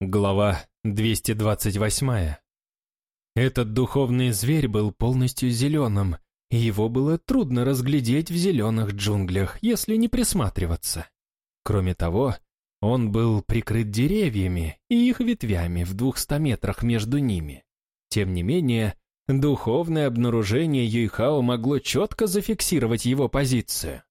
Глава 228. Этот духовный зверь был полностью зеленым, и его было трудно разглядеть в зеленых джунглях, если не присматриваться. Кроме того, он был прикрыт деревьями и их ветвями в двухста метрах между ними. Тем не менее, духовное обнаружение Юйхао могло четко зафиксировать его позицию.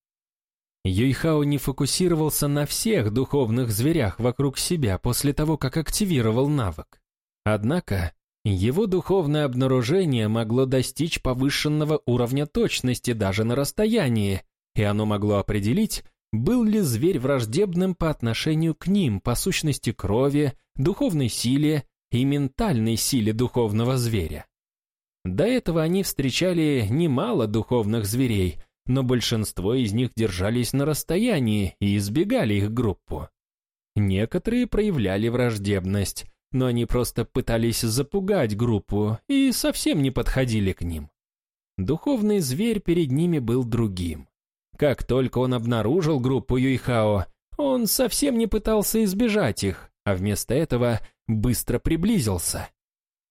Юйхао не фокусировался на всех духовных зверях вокруг себя после того, как активировал навык. Однако, его духовное обнаружение могло достичь повышенного уровня точности даже на расстоянии, и оно могло определить, был ли зверь враждебным по отношению к ним по сущности крови, духовной силе и ментальной силе духовного зверя. До этого они встречали немало духовных зверей, но большинство из них держались на расстоянии и избегали их группу. Некоторые проявляли враждебность, но они просто пытались запугать группу и совсем не подходили к ним. Духовный зверь перед ними был другим. Как только он обнаружил группу Юйхао, он совсем не пытался избежать их, а вместо этого быстро приблизился.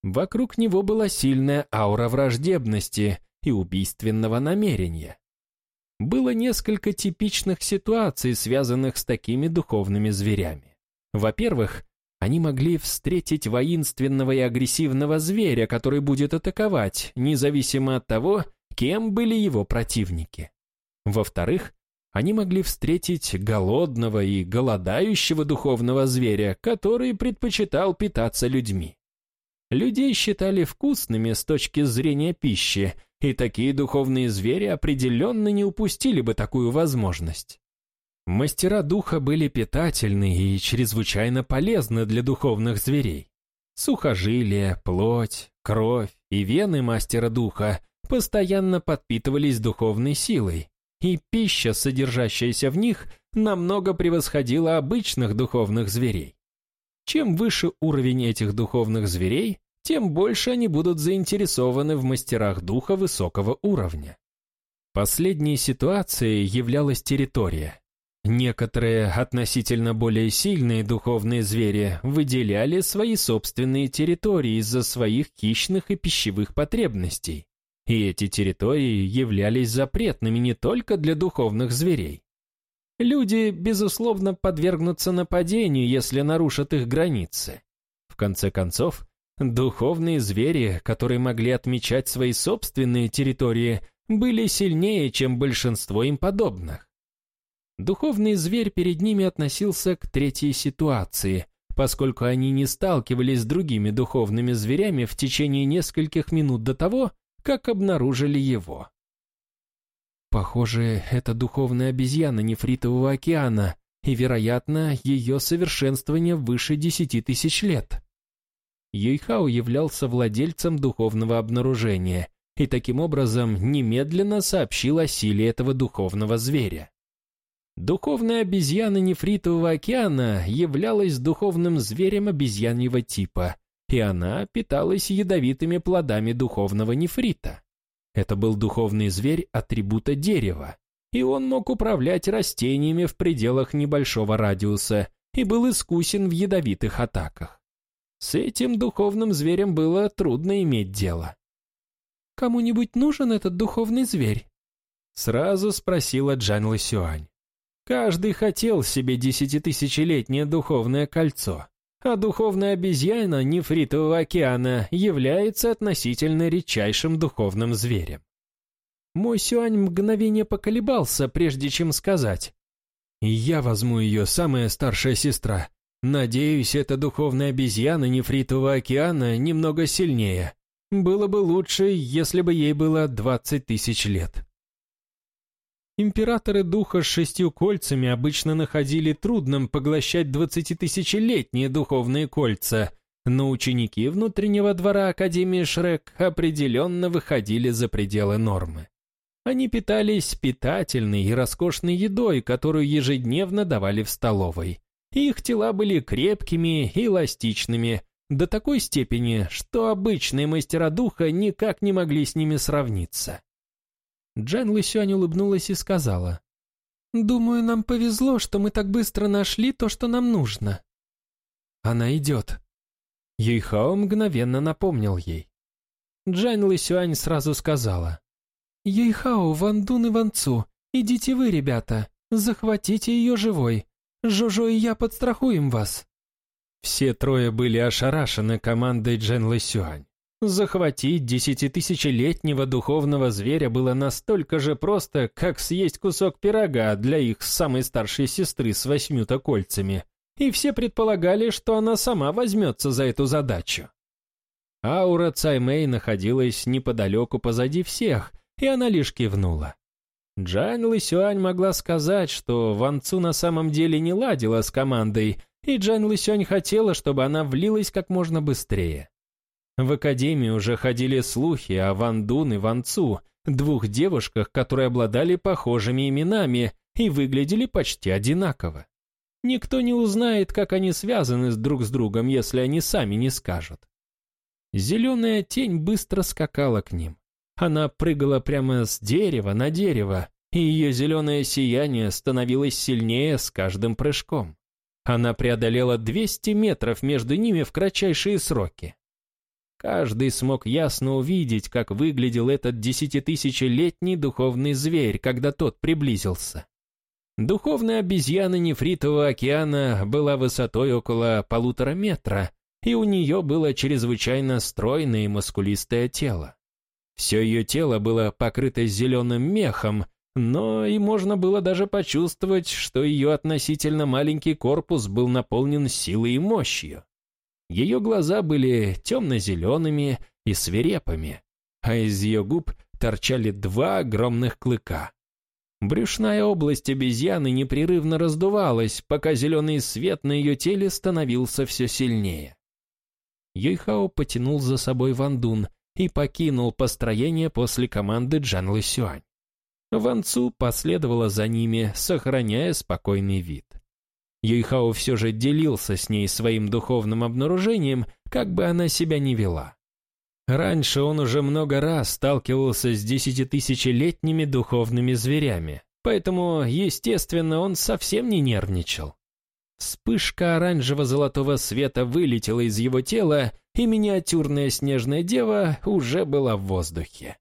Вокруг него была сильная аура враждебности и убийственного намерения. Было несколько типичных ситуаций, связанных с такими духовными зверями. Во-первых, они могли встретить воинственного и агрессивного зверя, который будет атаковать, независимо от того, кем были его противники. Во-вторых, они могли встретить голодного и голодающего духовного зверя, который предпочитал питаться людьми. Людей считали вкусными с точки зрения пищи, и такие духовные звери определенно не упустили бы такую возможность. Мастера духа были питательны и чрезвычайно полезны для духовных зверей. Сухожилия, плоть, кровь и вены мастера духа постоянно подпитывались духовной силой, и пища, содержащаяся в них, намного превосходила обычных духовных зверей. Чем выше уровень этих духовных зверей, тем больше они будут заинтересованы в мастерах духа высокого уровня. Последней ситуацией являлась территория. Некоторые относительно более сильные духовные звери выделяли свои собственные территории из-за своих хищных и пищевых потребностей. И эти территории являлись запретными не только для духовных зверей. Люди, безусловно, подвергнутся нападению, если нарушат их границы. В конце концов, духовные звери, которые могли отмечать свои собственные территории, были сильнее, чем большинство им подобных. Духовный зверь перед ними относился к третьей ситуации, поскольку они не сталкивались с другими духовными зверями в течение нескольких минут до того, как обнаружили его. Похоже, это духовная обезьяна нефритового океана, и, вероятно, ее совершенствование выше десяти тысяч лет. Юйхао являлся владельцем духовного обнаружения и таким образом немедленно сообщил о силе этого духовного зверя. Духовная обезьяна нефритового океана являлась духовным зверем обезьяньего типа, и она питалась ядовитыми плодами духовного нефрита. Это был духовный зверь атрибута дерева, и он мог управлять растениями в пределах небольшого радиуса и был искусен в ядовитых атаках. С этим духовным зверем было трудно иметь дело. «Кому-нибудь нужен этот духовный зверь?» Сразу спросила Джан Лысюань. Каждый хотел себе десятитысячелетнее духовное кольцо, а духовная обезьяна нефритового океана является относительно редчайшим духовным зверем. Мой Сюань мгновение поколебался, прежде чем сказать. «Я возьму ее, самая старшая сестра. Надеюсь, эта духовная обезьяна нефритового океана немного сильнее. Было бы лучше, если бы ей было двадцать тысяч лет». Императоры духа с шестью кольцами обычно находили трудным поглощать двадцатитысячелетние духовные кольца, но ученики внутреннего двора Академии Шрек определенно выходили за пределы нормы. Они питались питательной и роскошной едой, которую ежедневно давали в столовой. Их тела были крепкими и эластичными, до такой степени, что обычные мастера духа никак не могли с ними сравниться. Джен Лысюань улыбнулась и сказала, «Думаю, нам повезло, что мы так быстро нашли то, что нам нужно». она идет». Юйхао мгновенно напомнил ей. Джань Лысюань сразу сказала. «Юйхао, Вандун и Ванцу, идите вы, ребята, захватите ее живой. Жожо и я подстрахуем вас». Все трое были ошарашены командой Джен Лысюань. Захватить десятитысячелетнего духовного зверя было настолько же просто, как съесть кусок пирога для их самой старшей сестры с восьмью-то кольцами. И все предполагали, что она сама возьмется за эту задачу. Аура Цаймэй находилась неподалеку позади всех, и она лишь кивнула. Джан Лысюань могла сказать, что Ван Цу на самом деле не ладила с командой, и Джан Лысюань хотела, чтобы она влилась как можно быстрее. В академии уже ходили слухи о Ван Дун и Ван Цу, двух девушках, которые обладали похожими именами и выглядели почти одинаково. Никто не узнает, как они связаны с друг с другом, если они сами не скажут. Зеленая тень быстро скакала к ним. Она прыгала прямо с дерева на дерево, и ее зеленое сияние становилось сильнее с каждым прыжком. Она преодолела 200 метров между ними в кратчайшие сроки. Каждый смог ясно увидеть, как выглядел этот десятитысячелетний духовный зверь, когда тот приблизился. Духовная обезьяна нефритового океана была высотой около полутора метра, и у нее было чрезвычайно стройное и мускулистое тело. Все ее тело было покрыто зеленым мехом, но и можно было даже почувствовать, что ее относительно маленький корпус был наполнен силой и мощью. Ее глаза были темно-зелеными и свирепыми, а из ее губ торчали два огромных клыка. Брюшная область обезьяны непрерывно раздувалась, пока зеленый свет на ее теле становился все сильнее. Юйхао потянул за собой Вандун и покинул построение после команды Джан Лысюань. Ван Цу последовала за ними, сохраняя спокойный вид. Юйхао все же делился с ней своим духовным обнаружением, как бы она себя ни вела. Раньше он уже много раз сталкивался с десятитысячелетними духовными зверями, поэтому, естественно, он совсем не нервничал. Вспышка оранжево-золотого света вылетела из его тела, и миниатюрная снежная дева уже была в воздухе.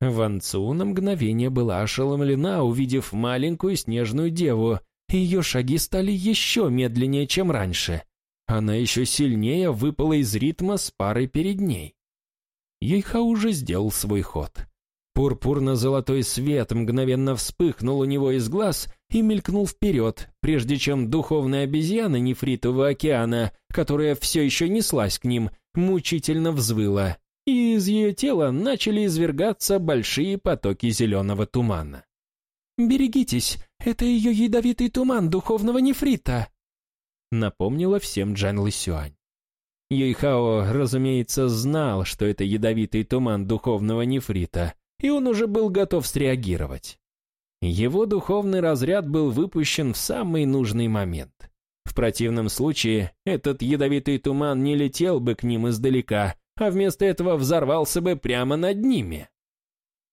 Ван Цу на мгновение была ошеломлена, увидев маленькую снежную деву, ее шаги стали еще медленнее, чем раньше. Она еще сильнее выпала из ритма с парой перед ней. Ейха уже сделал свой ход. Пурпурно-золотой свет мгновенно вспыхнул у него из глаз и мелькнул вперед, прежде чем духовная обезьяна нефритового океана, которая все еще неслась к ним, мучительно взвыла, и из ее тела начали извергаться большие потоки зеленого тумана. «Берегитесь, это ее ядовитый туман духовного нефрита!» Напомнила всем Джан Лысюань. Юйхао, разумеется, знал, что это ядовитый туман духовного нефрита, и он уже был готов среагировать. Его духовный разряд был выпущен в самый нужный момент. В противном случае этот ядовитый туман не летел бы к ним издалека, а вместо этого взорвался бы прямо над ними.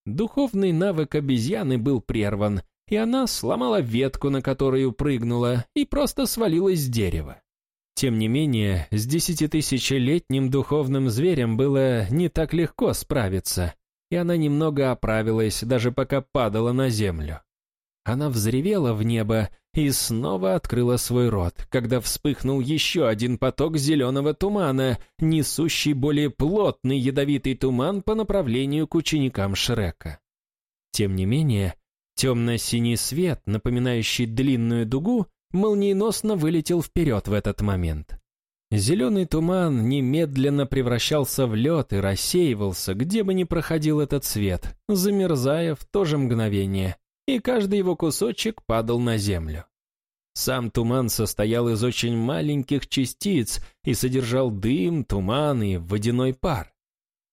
Духовный навык обезьяны был прерван, и она сломала ветку, на которую прыгнула, и просто свалилась с дерева. Тем не менее, с десятитысячелетним духовным зверем было не так легко справиться, и она немного оправилась, даже пока падала на землю. Она взревела в небо и снова открыла свой рот, когда вспыхнул еще один поток зеленого тумана, несущий более плотный ядовитый туман по направлению к ученикам Шрека. Тем не менее, темно-синий свет, напоминающий длинную дугу, молниеносно вылетел вперед в этот момент. Зеленый туман немедленно превращался в лед и рассеивался, где бы ни проходил этот свет, замерзая в то же мгновение, и каждый его кусочек падал на землю. Сам туман состоял из очень маленьких частиц и содержал дым, туман и водяной пар.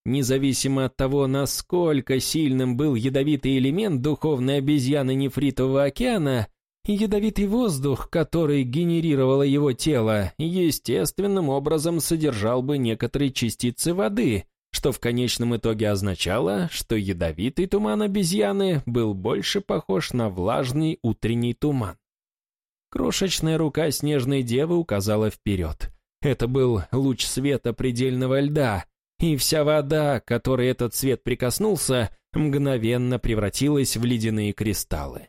Независимо от того, насколько сильным был ядовитый элемент духовной обезьяны нефритового океана, ядовитый воздух, который генерировало его тело, естественным образом содержал бы некоторые частицы воды, что в конечном итоге означало, что ядовитый туман обезьяны был больше похож на влажный утренний туман. Крошечная рука снежной девы указала вперед, Это был луч света предельного льда, и вся вода, которой этот свет прикоснулся, мгновенно превратилась в ледяные кристаллы.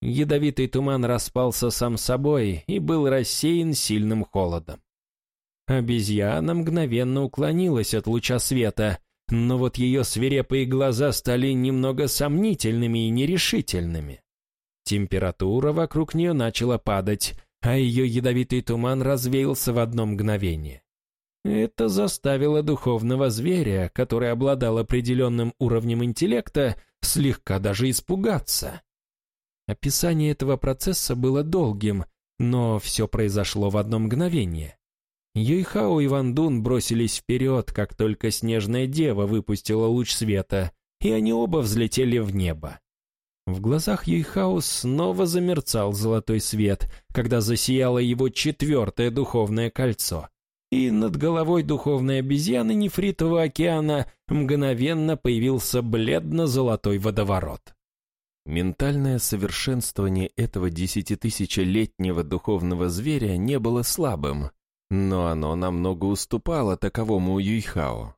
Ядовитый туман распался сам собой и был рассеян сильным холодом. Обезьяна мгновенно уклонилась от луча света, но вот ее свирепые глаза стали немного сомнительными и нерешительными. Температура вокруг нее начала падать, а ее ядовитый туман развеялся в одно мгновение. Это заставило духовного зверя, который обладал определенным уровнем интеллекта, слегка даже испугаться. Описание этого процесса было долгим, но все произошло в одно мгновение. Юйхао и Ван Дун бросились вперед, как только снежная дева выпустила луч света, и они оба взлетели в небо. В глазах Юйхао снова замерцал золотой свет, когда засияло его четвертое духовное кольцо. И над головой духовной обезьяны нефритового океана мгновенно появился бледно-золотой водоворот. Ментальное совершенствование этого десятитысячелетнего духовного зверя не было слабым, но оно намного уступало таковому Юйхао.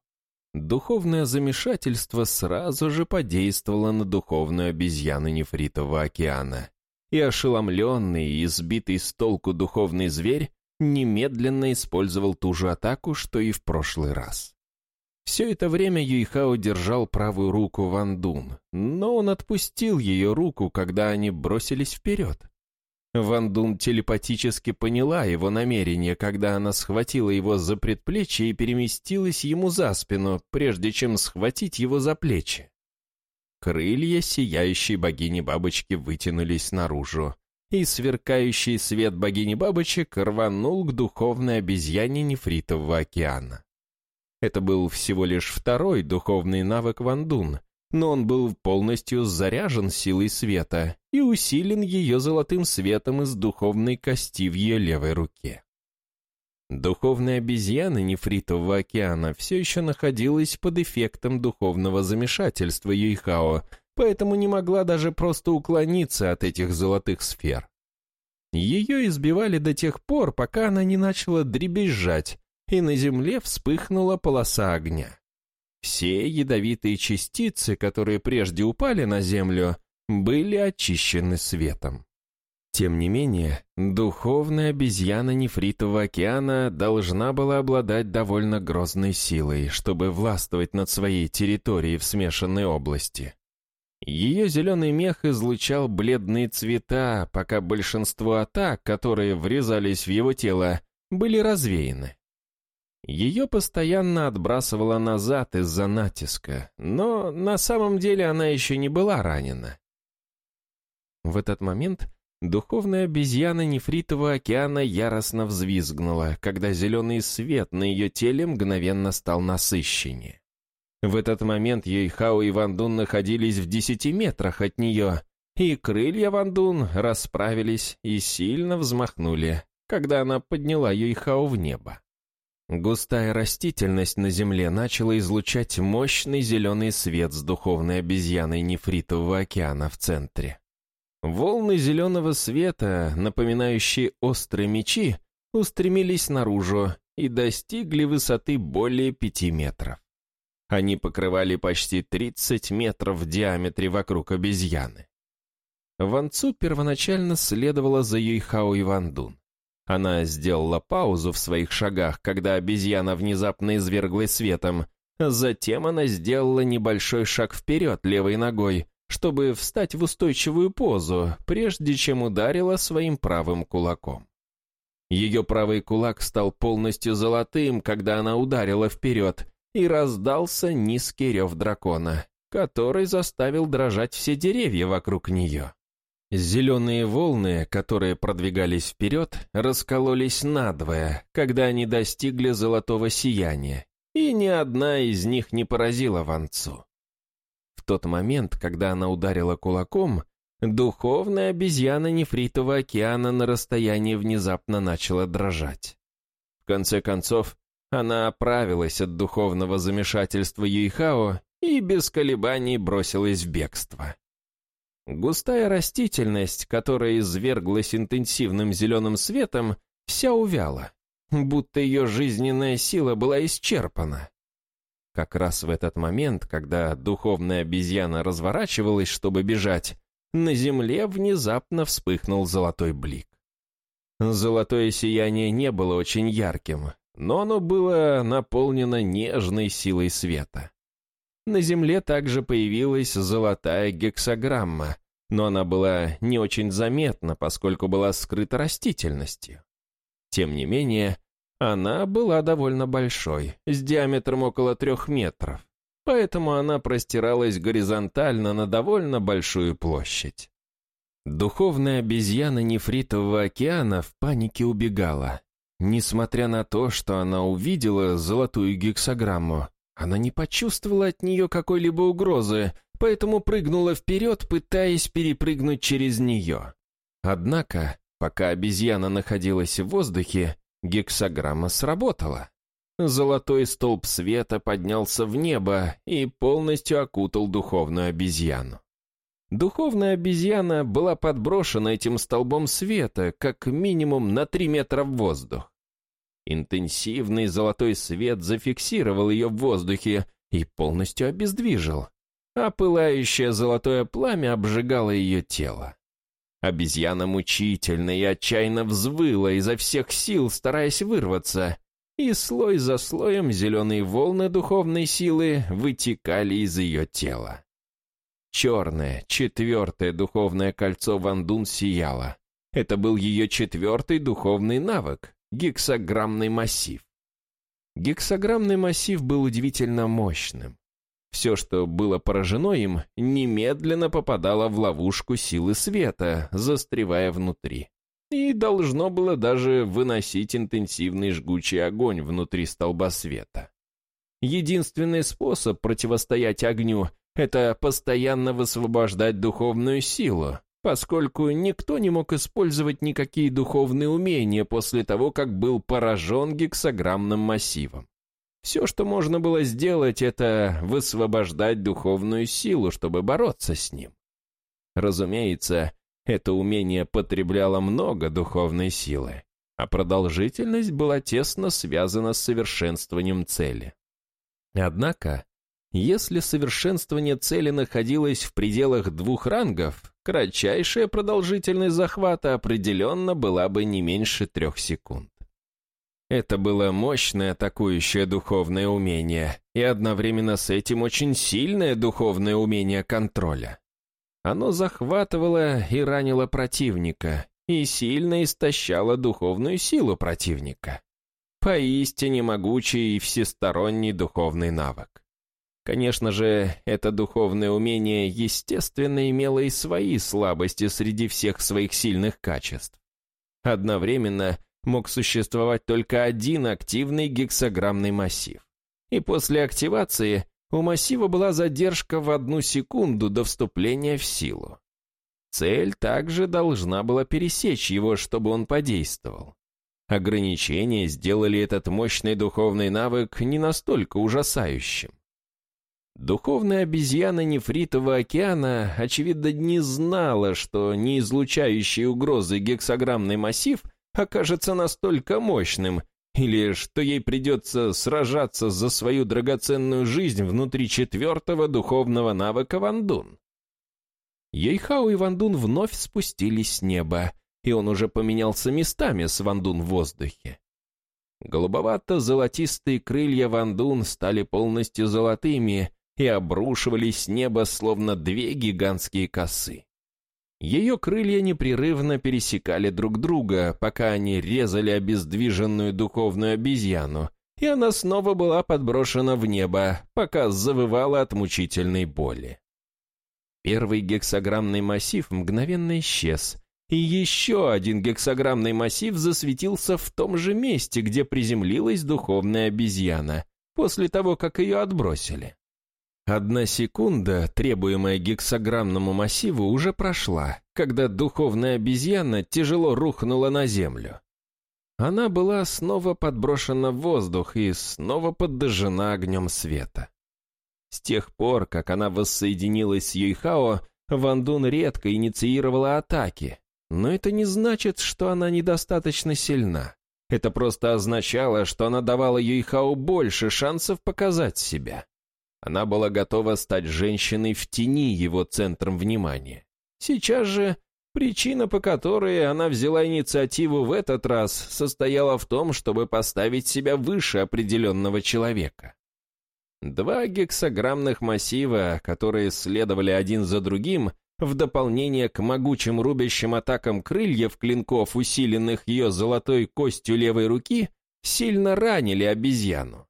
Духовное замешательство сразу же подействовало на духовную обезьяну Нефритового океана, и ошеломленный и сбитый с толку духовный зверь немедленно использовал ту же атаку, что и в прошлый раз. Все это время Юйхао держал правую руку Ван Дун, но он отпустил ее руку, когда они бросились вперед. Ван Дун телепатически поняла его намерение, когда она схватила его за предплечье и переместилась ему за спину, прежде чем схватить его за плечи. Крылья сияющей богини-бабочки вытянулись наружу, и сверкающий свет богини-бабочек рванул к духовной обезьяне нефритового океана. Это был всего лишь второй духовный навык Вандун, но он был полностью заряжен силой света и усилен ее золотым светом из духовной кости в ее левой руке. Духовная обезьяна нефритового океана все еще находилась под эффектом духовного замешательства Юйхао, поэтому не могла даже просто уклониться от этих золотых сфер. Ее избивали до тех пор, пока она не начала дребезжать, и на земле вспыхнула полоса огня. Все ядовитые частицы, которые прежде упали на землю, были очищены светом. Тем не менее, духовная обезьяна нефритового океана должна была обладать довольно грозной силой, чтобы властвовать над своей территорией в смешанной области. Ее зеленый мех излучал бледные цвета, пока большинство атак, которые врезались в его тело, были развеяны. Ее постоянно отбрасывало назад из-за натиска, но на самом деле она еще не была ранена. В этот момент духовная обезьяна нефритового океана яростно взвизгнула, когда зеленый свет на ее теле мгновенно стал насыщеннее. В этот момент Йойхао и Вандун находились в десяти метрах от нее, и крылья Вандун расправились и сильно взмахнули, когда она подняла Йойхао в небо. Густая растительность на земле начала излучать мощный зеленый свет с духовной обезьяной нефритового океана в центре. Волны зеленого света, напоминающие острые мечи, устремились наружу и достигли высоты более пяти метров. Они покрывали почти 30 метров в диаметре вокруг обезьяны. Ван Цу первоначально следовала за Юйхао и Ван Дун. Она сделала паузу в своих шагах, когда обезьяна внезапно изверглась светом. Затем она сделала небольшой шаг вперед левой ногой, чтобы встать в устойчивую позу, прежде чем ударила своим правым кулаком. Ее правый кулак стал полностью золотым, когда она ударила вперед, и раздался низкий рев дракона, который заставил дрожать все деревья вокруг нее. Зеленые волны, которые продвигались вперед, раскололись надвое, когда они достигли золотого сияния, и ни одна из них не поразила Ванцу. В тот момент, когда она ударила кулаком, духовная обезьяна нефритового океана на расстоянии внезапно начала дрожать. В конце концов, она оправилась от духовного замешательства Юйхао и без колебаний бросилась в бегство. Густая растительность, которая изверглась интенсивным зеленым светом, вся увяла, будто ее жизненная сила была исчерпана. Как раз в этот момент, когда духовная обезьяна разворачивалась, чтобы бежать, на земле внезапно вспыхнул золотой блик. Золотое сияние не было очень ярким, но оно было наполнено нежной силой света. На земле также появилась золотая гексограмма, но она была не очень заметна, поскольку была скрыта растительностью. Тем не менее, она была довольно большой, с диаметром около трех метров, поэтому она простиралась горизонтально на довольно большую площадь. Духовная обезьяна нефритового океана в панике убегала. Несмотря на то, что она увидела золотую гексограмму, она не почувствовала от нее какой-либо угрозы, поэтому прыгнула вперед, пытаясь перепрыгнуть через нее. Однако, пока обезьяна находилась в воздухе, гексограмма сработала. Золотой столб света поднялся в небо и полностью окутал духовную обезьяну. Духовная обезьяна была подброшена этим столбом света как минимум на три метра в воздух. Интенсивный золотой свет зафиксировал ее в воздухе и полностью обездвижил, а пылающее золотое пламя обжигало ее тело. Обезьяна мучительно и отчаянно взвыла изо всех сил, стараясь вырваться, и слой за слоем зеленые волны духовной силы вытекали из ее тела. Черное, четвертое духовное кольцо Вандун сияло. Это был ее четвертый духовный навык — гексограммный массив. Гексограммный массив был удивительно мощным. Все, что было поражено им, немедленно попадало в ловушку силы света, застревая внутри. И должно было даже выносить интенсивный жгучий огонь внутри столба света. Единственный способ противостоять огню — это постоянно высвобождать духовную силу, поскольку никто не мог использовать никакие духовные умения после того, как был поражен гексограммным массивом. Все, что можно было сделать, это высвобождать духовную силу, чтобы бороться с ним. Разумеется, это умение потребляло много духовной силы, а продолжительность была тесно связана с совершенствованием цели. Однако, если совершенствование цели находилось в пределах двух рангов, кратчайшая продолжительность захвата определенно была бы не меньше трех секунд. Это было мощное атакующее духовное умение и одновременно с этим очень сильное духовное умение контроля. Оно захватывало и ранило противника и сильно истощало духовную силу противника. Поистине могучий и всесторонний духовный навык. Конечно же, это духовное умение, естественно, имело и свои слабости среди всех своих сильных качеств. Одновременно мог существовать только один активный гексограммный массив. И после активации у массива была задержка в одну секунду до вступления в силу. Цель также должна была пересечь его, чтобы он подействовал. Ограничения сделали этот мощный духовный навык не настолько ужасающим. Духовная обезьяна нефритового океана, очевидно, не знала, что неизлучающий угрозы гексограммный массив — окажется настолько мощным, или что ей придется сражаться за свою драгоценную жизнь внутри четвертого духовного навыка Вандун. Ейхау и Вандун вновь спустились с неба, и он уже поменялся местами с Вандун в воздухе. Голубовато-золотистые крылья Вандун стали полностью золотыми и обрушивались с неба, словно две гигантские косы. Ее крылья непрерывно пересекали друг друга, пока они резали обездвиженную духовную обезьяну, и она снова была подброшена в небо, пока завывала от мучительной боли. Первый гексограммный массив мгновенно исчез, и еще один гексограммный массив засветился в том же месте, где приземлилась духовная обезьяна, после того, как ее отбросили. Одна секунда, требуемая гексограммному массиву, уже прошла, когда духовная обезьяна тяжело рухнула на землю. Она была снова подброшена в воздух и снова подожжена огнем света. С тех пор, как она воссоединилась с Юйхао, Вандун редко инициировала атаки, но это не значит, что она недостаточно сильна. Это просто означало, что она давала Юйхао больше шансов показать себя. Она была готова стать женщиной в тени его центром внимания. Сейчас же причина, по которой она взяла инициативу в этот раз, состояла в том, чтобы поставить себя выше определенного человека. Два гексограммных массива, которые следовали один за другим, в дополнение к могучим рубящим атакам крыльев клинков, усиленных ее золотой костью левой руки, сильно ранили обезьяну.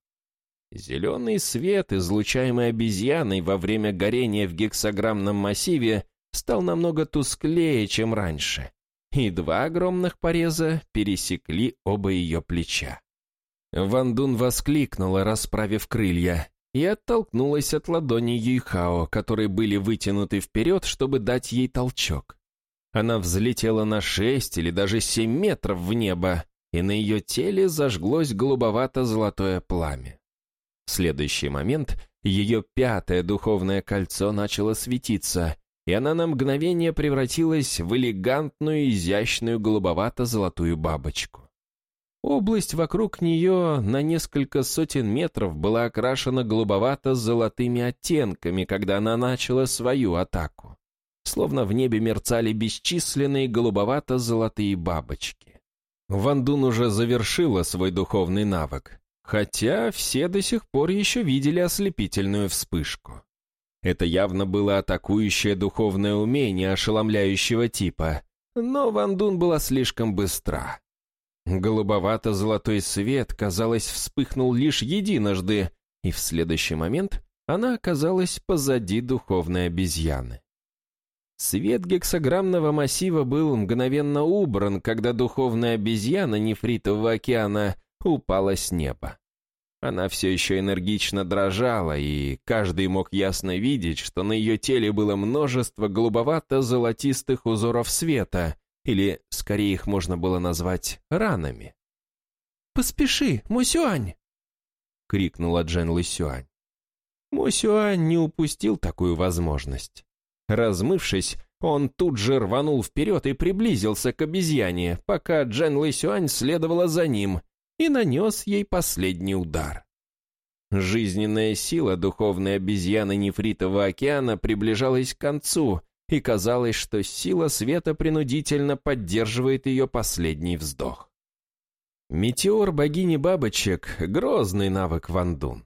Зеленый свет, излучаемый обезьяной во время горения в гексограммном массиве, стал намного тусклее, чем раньше, и два огромных пореза пересекли оба ее плеча. Вандун воскликнула, расправив крылья, и оттолкнулась от ладони Юйхао, которые были вытянуты вперед, чтобы дать ей толчок. Она взлетела на шесть или даже семь метров в небо, и на ее теле зажглось голубовато-золотое пламя. В следующий момент ее пятое духовное кольцо начало светиться, и она на мгновение превратилась в элегантную, изящную голубовато-золотую бабочку. Область вокруг нее на несколько сотен метров была окрашена голубовато-золотыми оттенками, когда она начала свою атаку. Словно в небе мерцали бесчисленные голубовато-золотые бабочки. Вандун уже завершила свой духовный навык, хотя все до сих пор еще видели ослепительную вспышку. Это явно было атакующее духовное умение ошеломляющего типа, но Вандун была слишком быстра. Голубовато-золотой свет, казалось, вспыхнул лишь единожды, и в следующий момент она оказалась позади духовной обезьяны. Свет гексограммного массива был мгновенно убран, когда духовная обезьяна нефритового океана упала с неба. Она все еще энергично дрожала, и каждый мог ясно видеть, что на ее теле было множество голубовато-золотистых узоров света, или, скорее, их можно было назвать ранами. «Поспеши, Мусюань!» — крикнула Джен Лысюань. Мусюань не упустил такую возможность. Размывшись, он тут же рванул вперед и приблизился к обезьяне, пока Джен Лысюань следовала за ним и нанес ей последний удар. Жизненная сила духовной обезьяны Нефритового океана приближалась к концу, и казалось, что сила света принудительно поддерживает ее последний вздох. Метеор богини бабочек — грозный навык Вандун.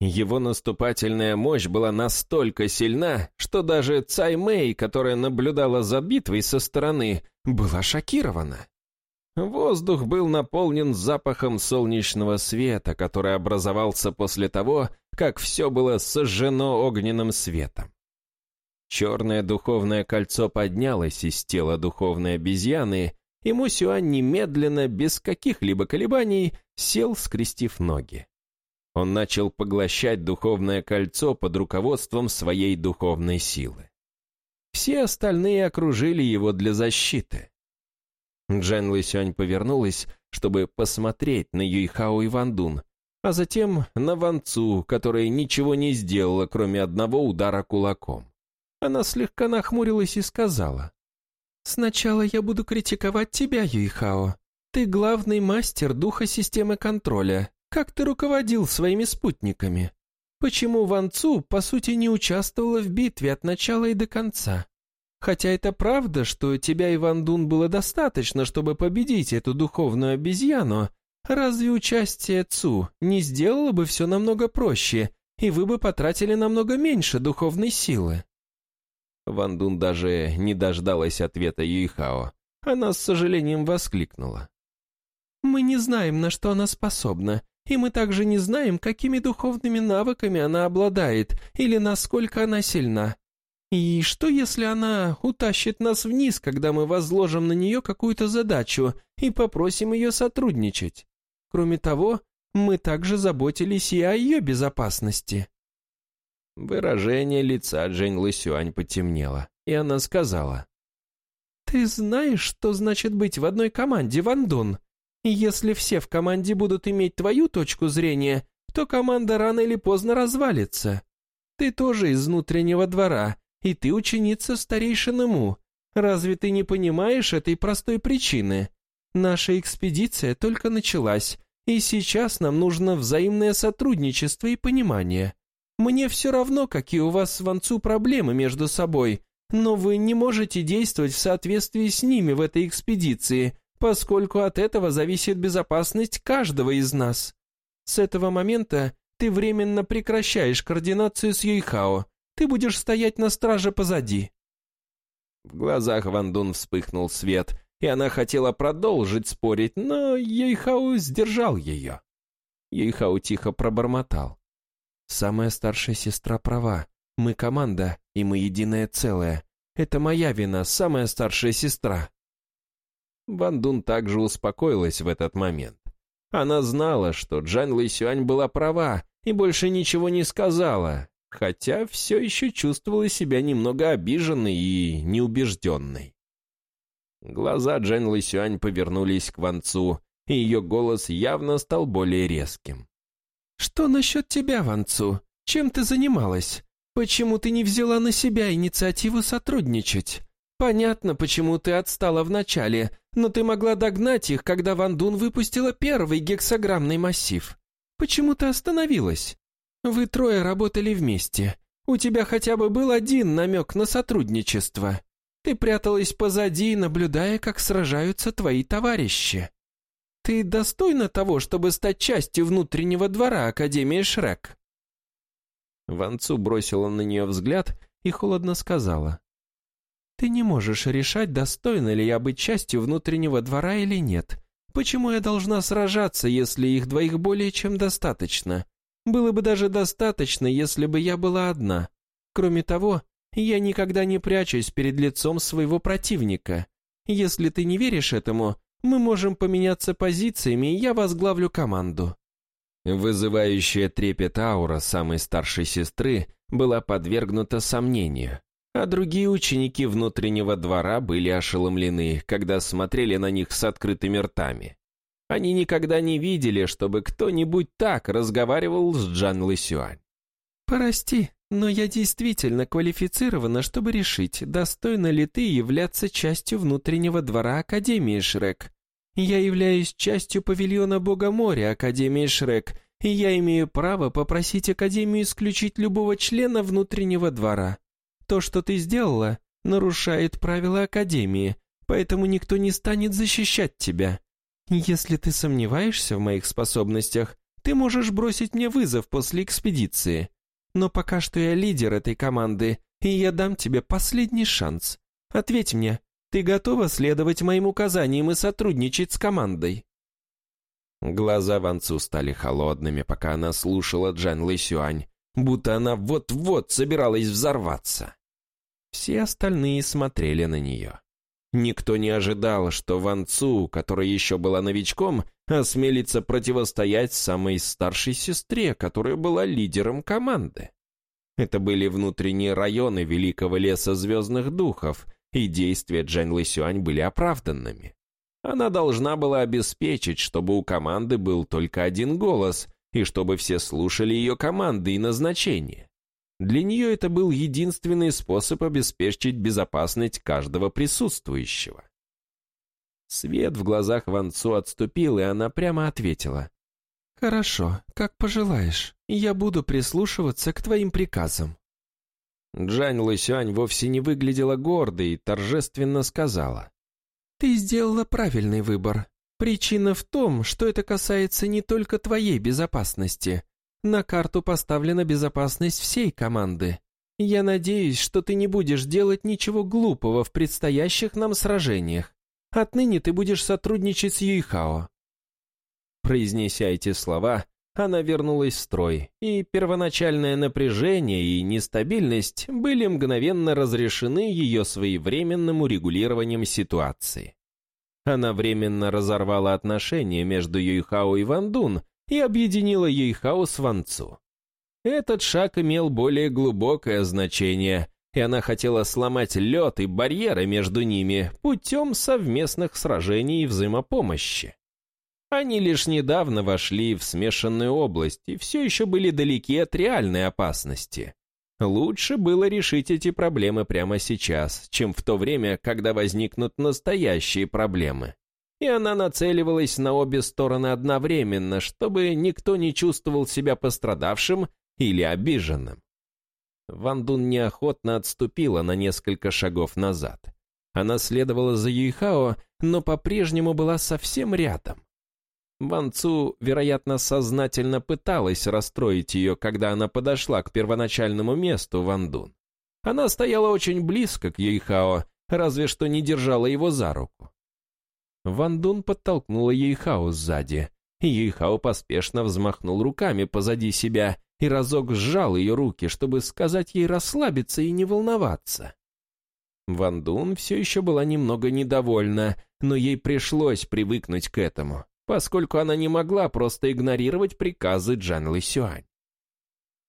Его наступательная мощь была настолько сильна, что даже Цай Мэй, которая наблюдала за битвой со стороны, была шокирована. Воздух был наполнен запахом солнечного света, который образовался после того, как все было сожжено огненным светом. Черное духовное кольцо поднялось из тела духовной обезьяны, и Мусюань немедленно, без каких-либо колебаний, сел, скрестив ноги. Он начал поглощать духовное кольцо под руководством своей духовной силы. Все остальные окружили его для защиты. Джен Лысюань повернулась, чтобы посмотреть на Юйхао и Вандун, а затем на Ван Цу, которая ничего не сделала, кроме одного удара кулаком. Она слегка нахмурилась и сказала. «Сначала я буду критиковать тебя, Юйхао. Ты главный мастер духа системы контроля. Как ты руководил своими спутниками? Почему Ван Цу, по сути, не участвовала в битве от начала и до конца? Хотя это правда, что тебя и Ван Дун было достаточно, чтобы победить эту духовную обезьяну, разве участие Цу не сделало бы все намного проще, и вы бы потратили намного меньше духовной силы?» Ван Дун даже не дождалась ответа Юйхао. Она с сожалением воскликнула. «Мы не знаем, на что она способна, и мы также не знаем, какими духовными навыками она обладает или насколько она сильна. И что, если она утащит нас вниз, когда мы возложим на нее какую-то задачу и попросим ее сотрудничать? Кроме того, мы также заботились и о ее безопасности». Выражение лица Джень Лысюань потемнело, и она сказала. «Ты знаешь, что значит быть в одной команде, Ван Дун? Если все в команде будут иметь твою точку зрения, то команда рано или поздно развалится. Ты тоже из внутреннего двора, и ты ученица старейшины Му. Разве ты не понимаешь этой простой причины? Наша экспедиция только началась, и сейчас нам нужно взаимное сотрудничество и понимание. Мне все равно, какие у вас с Ванцу проблемы между собой, но вы не можете действовать в соответствии с ними в этой экспедиции, поскольку от этого зависит безопасность каждого из нас. С этого момента ты временно прекращаешь координацию с Юйхао. Ты будешь стоять на страже позади». В глазах Ван Дун вспыхнул свет, и она хотела продолжить спорить, но Юйхао сдержал ее. Юйхао тихо пробормотал. «Самая старшая сестра права. Мы команда, и мы единое целое. Это моя вина, самая старшая сестра». Ван Дун также успокоилась в этот момент. Она знала, что Джан Лэйсюань была права и больше ничего не сказала, хотя все еще чувствовала себя немного обиженной и неубежденной. Глаза Джан Лэйсюань повернулись к Ван Цу, и ее голос явно стал более резким. «Что насчет тебя, Ван Цу? Чем ты занималась? Почему ты не взяла на себя инициативу сотрудничать? Понятно, почему ты отстала вначале, но ты могла догнать их, когда Ван Дун выпустила первый гексограммный массив. Почему ты остановилась? Вы трое работали вместе. У тебя хотя бы был один намек на сотрудничество. Ты пряталась позади, наблюдая, как сражаются твои товарищи. Ты достойна того, чтобы стать частью внутреннего двора Академии Шрек?» Ван Цу бросила на нее взгляд и холодно сказала. «Ты не можешь решать, достойна ли я быть частью внутреннего двора или нет. Почему я должна сражаться, если их двоих более чем достаточно? Было бы даже достаточно, если бы я была одна. Кроме того, я никогда не прячусь перед лицом своего противника. Если ты не веришь этому, мы можем поменяться позициями, и я возглавлю команду». Вызывающая трепет аура самой старшей сестры была подвергнута сомнению, а другие ученики внутреннего двора были ошеломлены, когда смотрели на них с открытыми ртами. Они никогда не видели, чтобы кто-нибудь так разговаривал с Джан Лысюань. «Прости, но я действительно квалифицирована, чтобы решить, достойна ли ты являться частью внутреннего двора Академии Шрек. Я являюсь частью павильона Бога моря Академии Шрек, и я имею право попросить Академию исключить любого члена внутреннего двора. То, что ты сделала, нарушает правила Академии, поэтому никто не станет защищать тебя. Если ты сомневаешься в моих способностях, ты можешь бросить мне вызов после экспедиции. Но пока что я лидер этой команды, и я дам тебе последний шанс. Ответь мне, ты готова следовать моим указаниям и сотрудничать с командой?» Глаза Ван Цу стали холодными, пока она слушала Джан Лысюань, будто она вот-вот собиралась взорваться. Все остальные смотрели на нее. Никто не ожидал, что Ван Цу, которая еще была новичком, осмелится противостоять самой старшей сестре, которая была лидером команды. Это были внутренние районы Великого Леса Звездных Духов, и действия Джан Лысюань были оправданными. Она должна была обеспечить, чтобы у команды был только один голос, и чтобы все слушали ее команды и назначения. Для нее это был единственный способ обеспечить безопасность каждого присутствующего. Свет в глазах Ван Цу отступил, и она прямо ответила. «Хорошо, как пожелаешь. Я буду прислушиваться к твоим приказам». Джань Лысюань вовсе не выглядела гордой и торжественно сказала. «Ты сделала правильный выбор. Причина в том, что это касается не только твоей безопасности. На карту поставлена безопасность всей команды. Я надеюсь, что ты не будешь делать ничего глупого в предстоящих нам сражениях. Отныне ты будешь сотрудничать с Юйхао». Произнеся эти слова, она вернулась в строй, и первоначальное напряжение и нестабильность были мгновенно разрешены ее своевременным урегулированием ситуации. Она временно разорвала отношения между Юйхао и Вандун и объединила Юйхао с Ванцу. Этот шаг имел более глубокое значение, и она хотела сломать лед и барьеры между ними путем совместных сражений и взаимопомощи. Они лишь недавно вошли в смешанную область и все еще были далеки от реальной опасности. Лучше было решить эти проблемы прямо сейчас, чем в то время, когда возникнут настоящие проблемы. И она нацеливалась на обе стороны одновременно, чтобы никто не чувствовал себя пострадавшим или обиженным. Ван Дун неохотно отступила на несколько шагов назад. Она следовала за Юйхао, но по-прежнему была совсем рядом. Ван Цу, вероятно, сознательно пыталась расстроить ее, когда она подошла к первоначальному месту Ван Дун. Она стояла очень близко к Юйхао, разве что не держала его за руку. Ван Дун подтолкнула Юйхао сзади, и Юйхао поспешно взмахнул руками позади себя и разок сжал ее руки, чтобы сказать ей расслабиться и не волноваться. Ван Дун все еще была немного недовольна, но ей пришлось привыкнуть к этому, поскольку она не могла просто игнорировать приказы Джан Лысюань.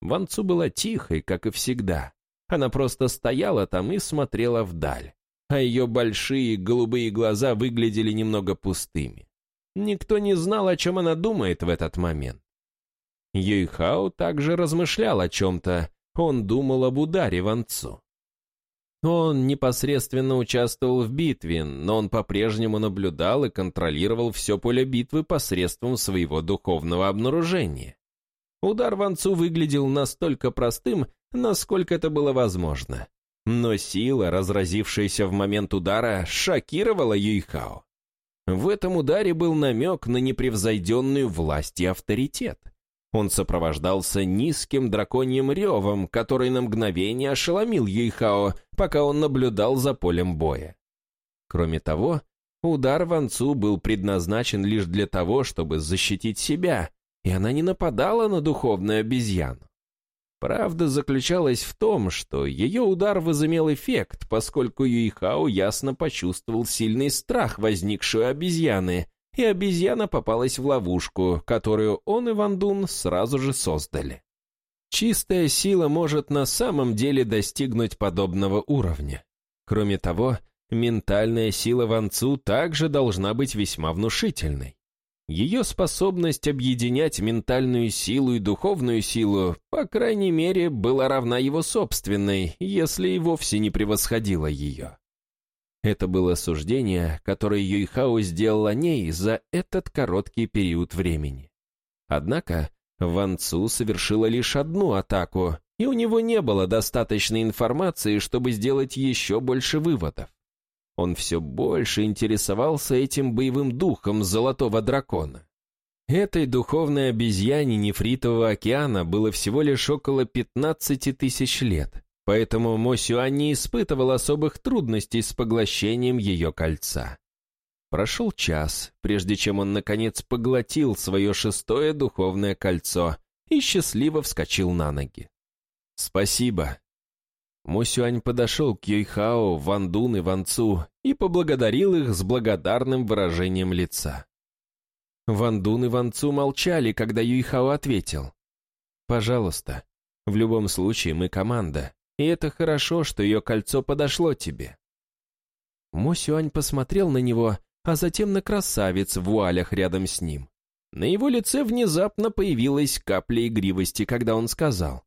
Ван Цу была тихой, как и всегда. Она просто стояла там и смотрела вдаль, а ее большие голубые глаза выглядели немного пустыми. Никто не знал, о чем она думает в этот момент. Юйхао также размышлял о чем-то, он думал об ударе Ван Цу. Он непосредственно участвовал в битве, но он по-прежнему наблюдал и контролировал все поле битвы посредством своего духовного обнаружения. Удар Ван Цу выглядел настолько простым, насколько это было возможно. Но сила, разразившаяся в момент удара, шокировала Юйхао. В этом ударе был намек на непревзойденную власть и авторитет. Он сопровождался низким драконьим ревом, который на мгновение ошеломил Юйхао, пока он наблюдал за полем боя. Кроме того, удар Ван Цу был предназначен лишь для того, чтобы защитить себя, и она не нападала на духовную обезьяну. Правда заключалась в том, что ее удар возымел эффект, поскольку Юйхао ясно почувствовал сильный страх, возникший у обезьяны, и обезьяна попалась в ловушку, которую он и Ван Дун сразу же создали. Чистая сила может на самом деле достигнуть подобного уровня. Кроме того, ментальная сила Ван Цу также должна быть весьма внушительной. Ее способность объединять ментальную силу и духовную силу, по крайней мере, была равна его собственной, если и вовсе не превосходила ее. Это было суждение, которое Юйхао сделал о ней за этот короткий период времени. Однако Ван Цу совершила лишь одну атаку, и у него не было достаточной информации, чтобы сделать еще больше выводов. Он все больше интересовался этим боевым духом Золотого Дракона. Этой духовной обезьяне Нефритового океана было всего лишь около 15 тысяч лет, поэтому Мо Сюань не испытывал особых трудностей с поглощением ее кольца. Прошел час, прежде чем он, наконец, поглотил свое шестое духовное кольцо и счастливо вскочил на ноги. «Спасибо». Мусюань подошел к Юйхао, Ван Дун и Ван Цу и поблагодарил их с благодарным выражением лица. Ван Дун и Ван Цу молчали, когда Юйхао ответил. «Пожалуйста, в любом случае мы команда. И это хорошо, что ее кольцо подошло тебе». Мо Сюань посмотрел на него, а затем на красавец в вуалях рядом с ним. На его лице внезапно появилась капля игривости, когда он сказал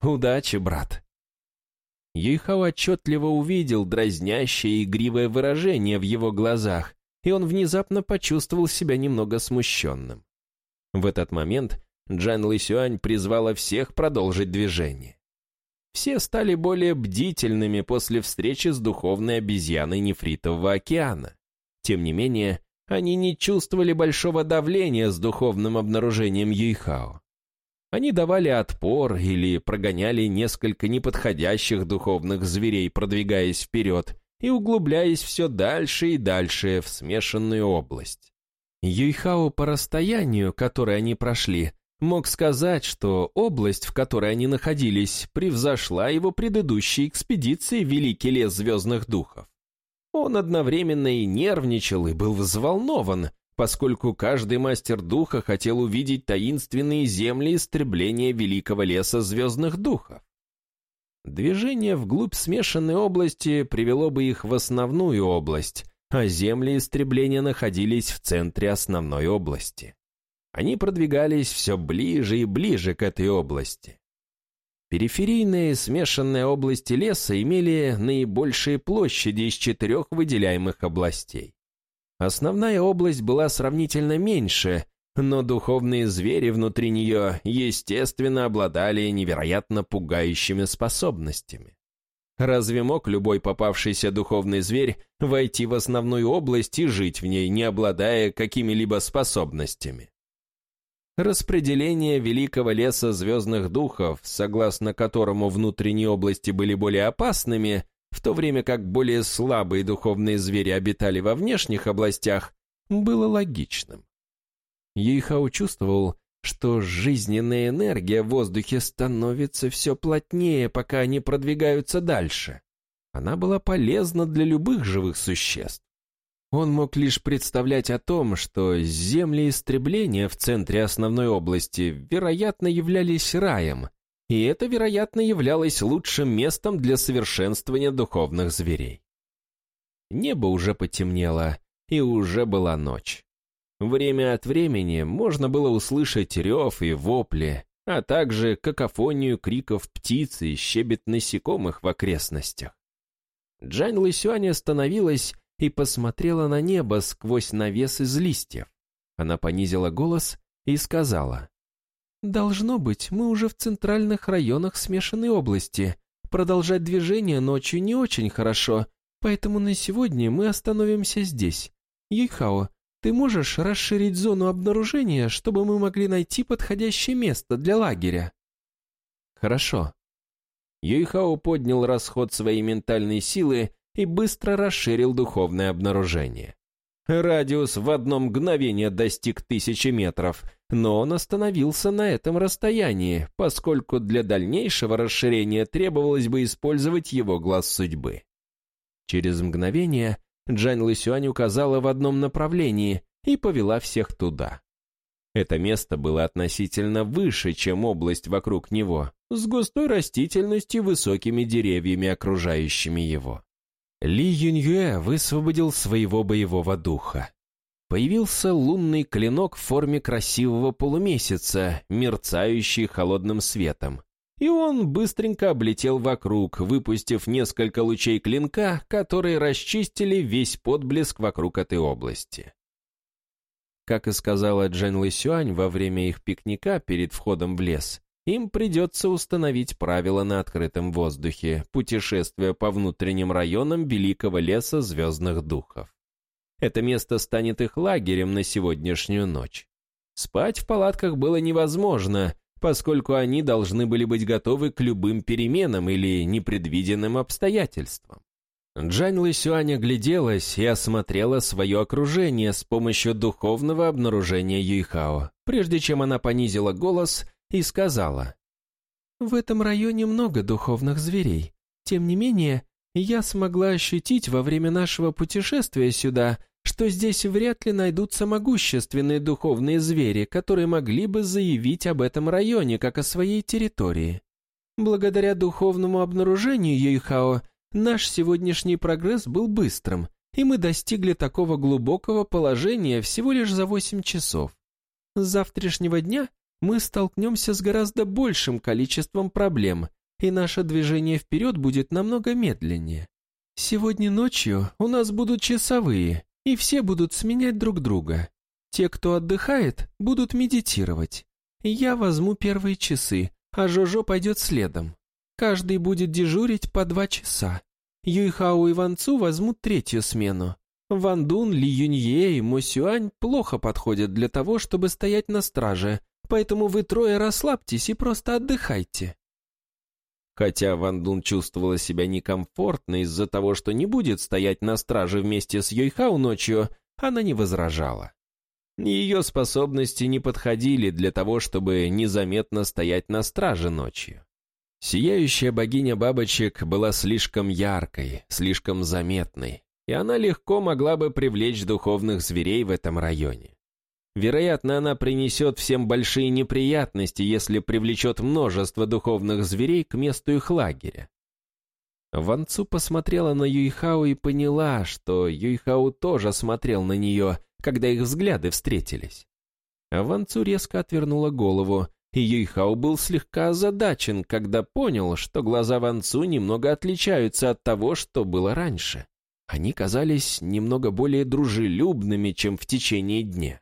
«Удачи, брат». Юйхао отчетливо увидел дразнящее игривое выражение в его глазах, и он внезапно почувствовал себя немного смущенным. В этот момент Джан Лысюань призвала всех продолжить движение. Все стали более бдительными после встречи с духовной обезьяной Нефритового океана. Тем не менее, они не чувствовали большого давления с духовным обнаружением Юйхао. Они давали отпор или прогоняли несколько неподходящих духовных зверей, продвигаясь вперед и углубляясь все дальше и дальше в смешанную область. Юйхао по расстоянию, которое они прошли, мог сказать, что область, в которой они находились, превзошла его предыдущей экспедиции в Великий лес звездных духов. Он одновременно и нервничал, и был взволнован, поскольку каждый мастер духа хотел увидеть таинственные земли истребления Великого леса звездных духов. Движение вглубь смешанной области привело бы их в основную область, а земли истребления находились в центре основной области. Они продвигались все ближе и ближе к этой области. Периферийные смешанные области леса имели наибольшие площади из четырех выделяемых областей. Основная область была сравнительно меньше, но духовные звери внутри нее, естественно, обладали невероятно пугающими способностями. Разве мог любой попавшийся духовный зверь войти в основную область и жить в ней, не обладая какими-либо способностями? Распределение великого леса звездных духов, согласно которому внутренние области были более опасными, в то время как более слабые духовные звери обитали во внешних областях, было логичным. Юйхао чувствовал, что жизненная энергия в воздухе становится все плотнее, пока они продвигаются дальше. Она была полезна для любых живых существ. Он мог лишь представлять о том, что земли истребления в центре основной области, вероятно, являлись раем, и это, вероятно, являлось лучшим местом для совершенствования духовных зверей. Небо уже потемнело, и уже была ночь. Время от времени можно было услышать рев и вопли, а также какофонию криков птиц и щебет насекомых в окрестностях. Джань Лысюань остановилась и посмотрела на небо сквозь навес из листьев. Она понизила голос и сказала, «Должно быть, мы уже в центральных районах смешанной области. Продолжать движение ночью не очень хорошо, поэтому на сегодня мы остановимся здесь. Юйхао, ты можешь расширить зону обнаружения, чтобы мы могли найти подходящее место для лагеря?» «Хорошо». Юйхао поднял расход своей ментальной силы и быстро расширил духовное обнаружение. Радиус в одно мгновение достиг тысячи метров, но он остановился на этом расстоянии, поскольку для дальнейшего расширения требовалось бы использовать его глаз судьбы. Через мгновение Джань Лысюань указала в одном направлении и повела всех туда. Это место было относительно выше, чем область вокруг него, с густой растительностью и высокими деревьями, окружающими его. Ли Юньюэ высвободил своего боевого духа. Появился лунный клинок в форме красивого полумесяца, мерцающий холодным светом. И он быстренько облетел вокруг, выпустив несколько лучей клинка, которые расчистили весь подблеск вокруг этой области. Как и сказала Джен Лысюань во время их пикника перед входом в лес, им придется установить правила на открытом воздухе, путешествуя по внутренним районам Великого леса звездных духов. Это место станет их лагерем на сегодняшнюю ночь. Спать в палатках было невозможно, поскольку они должны были быть готовы к любым переменам или непредвиденным обстоятельствам. Джань Лысюань огляделась и осмотрела свое окружение с помощью духовного обнаружения Юйхао, прежде чем она понизила голос и сказала, «В этом районе много духовных зверей. Тем не менее, я смогла ощутить во время нашего путешествия сюда, что здесь вряд ли найдутся могущественные духовные звери, которые могли бы заявить об этом районе как о своей территории. Благодаря духовному обнаружению Юйхао, наш сегодняшний прогресс был быстрым, и мы достигли такого глубокого положения всего лишь за восемь часов. С завтрашнего дня мы столкнемся с гораздо большим количеством проблем, и наше движение вперед будет намного медленнее. Сегодня ночью у нас будут часовые, и все будут сменять друг друга. Те, кто отдыхает, будут медитировать. Я возьму первые часы, а Жожо пойдет следом. Каждый будет дежурить по два часа. Юйхао и Ван Цу возьмут третью смену. Ван Дун, Ли Юнье и Мо Сюань плохо подходят для того, чтобы стоять на страже, поэтому вы трое расслабьтесь и просто отдыхайте». Хотя Ван Дун чувствовала себя некомфортно из-за того, что не будет стоять на страже вместе с Йойхау ночью, она не возражала. Ее способности не подходили для того, чтобы незаметно стоять на страже ночью. Сияющая богиня бабочек была слишком яркой, слишком заметной, и она легко могла бы привлечь духовных зверей в этом районе. Вероятно, она принесет всем большие неприятности, если привлечет множество духовных зверей к месту их лагеря. Ван Цу посмотрела на Юйхао и поняла, что Юйхао тоже смотрел на нее, когда их взгляды встретились. Ван Цу резко отвернула голову, и Юйхао был слегка озадачен, когда понял, что глаза Ван Цу немного отличаются от того, что было раньше. они казались немного более дружелюбными, чем в течение дня.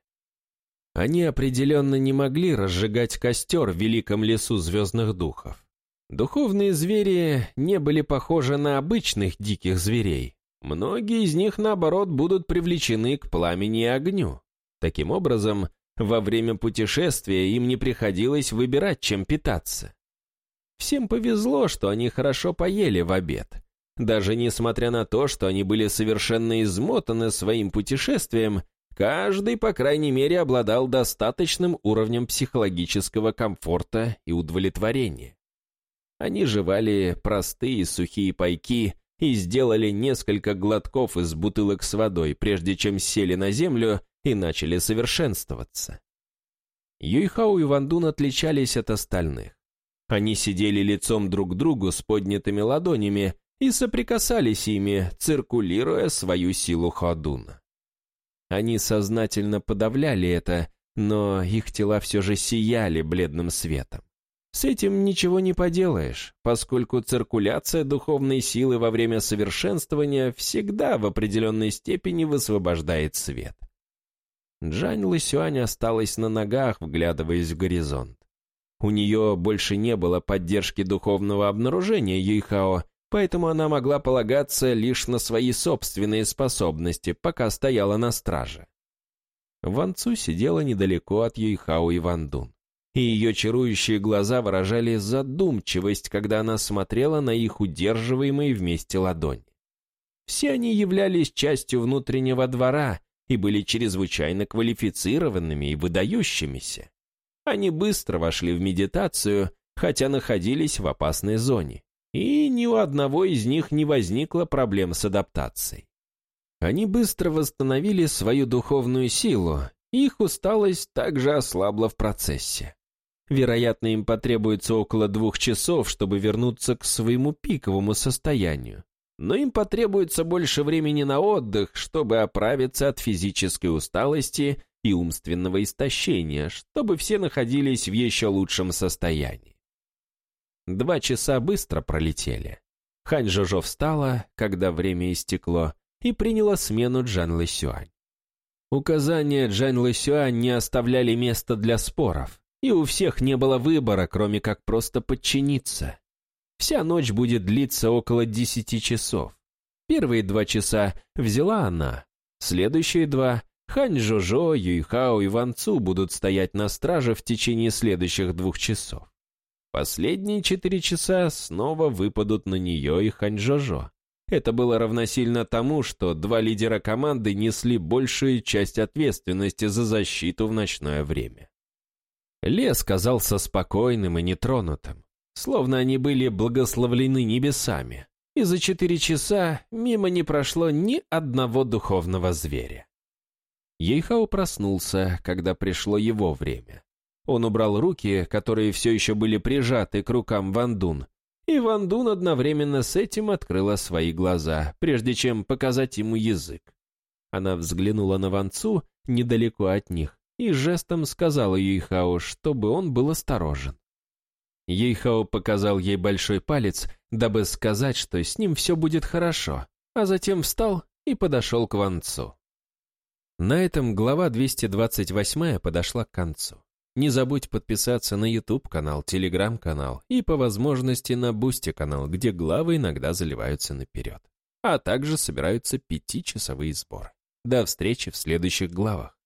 Они определенно не могли разжигать костер в великом лесу звездных духов. Духовные звери не были похожи на обычных диких зверей. Многие из них, наоборот, будут привлечены к пламени и огню. Таким образом, во время путешествия им не приходилось выбирать, чем питаться. Всем повезло, что они хорошо поели в обед. Даже несмотря на то, что они были совершенно измотаны своим путешествием, каждый, по крайней мере, обладал достаточным уровнем психологического комфорта и удовлетворения. Они жевали простые сухие пайки и сделали несколько глотков из бутылок с водой, прежде чем сели на землю и начали совершенствоваться. Юйхау и Вандун отличались от остальных. Они сидели лицом друг к другу с поднятыми ладонями и соприкасались ими, циркулируя свою силу Ходуна. Они сознательно подавляли это, но их тела все же сияли бледным светом. С этим ничего не поделаешь, поскольку циркуляция духовной силы во время совершенствования всегда в определенной степени высвобождает свет. Джань Лысюань осталась на ногах, вглядываясь в горизонт. У нее больше не было поддержки духовного обнаружения Юйхао, поэтому она могла полагаться лишь на свои собственные способности, пока стояла на страже. Ван Цу сидела недалеко от Юйхао и Ван Дун, и ее чарующие глаза выражали задумчивость, когда она смотрела на их удерживаемые вместе ладони. Все они являлись частью внутреннего двора и были чрезвычайно квалифицированными и выдающимися. Они быстро вошли в медитацию, хотя находились в опасной зоне, и ни у одного из них не возникло проблем с адаптацией. Они быстро восстановили свою духовную силу, их усталость также ослабла в процессе. Вероятно, им потребуется около двух часов, чтобы вернуться к своему пиковому состоянию но им потребуется больше времени на отдых, чтобы оправиться от физической усталости и умственного истощения, чтобы все находились в еще лучшем состоянии. Два часа быстро пролетели. Хань Жожо встала, когда время истекло, и приняла смену Джан Лысюань. Указания Джан Лысюань не оставляли места для споров, и у всех не было выбора, кроме как просто подчиниться. Вся ночь будет длиться около десяти часов. Первые два часа взяла она, следующие два Хань Жожо, Юйхао и Ван Цу будут стоять на страже в течение следующих двух часов. Последние четыре часа снова выпадут на нее и Хань Жожо. Это было равносильно тому, что два лидера команды несли большую часть ответственности за защиту в ночное время. Лес казался спокойным и нетронутым словно они были благословлены небесами, и за четыре часа мимо не прошло ни одного духовного зверя. Ейхау проснулся, когда пришло его время. Он убрал руки, которые все еще были прижаты к рукам Вандун, и Вандун одновременно с этим открыла свои глаза, прежде чем показать ему язык. Она взглянула на Ванцу недалеко от них и жестом сказала Юйхао, чтобы он был осторожен. Ейхао показал ей большой палец, дабы сказать, что с ним все будет хорошо, а затем встал и подошел к Ванцу. На этом глава 228 подошла к концу. Не забудь подписаться на YouTube-канал, Telegram-канал и по возможности на Бусти-канал, где главы иногда заливаются наперед. А также собираются пятичасовые сборы. До встречи в следующих главах.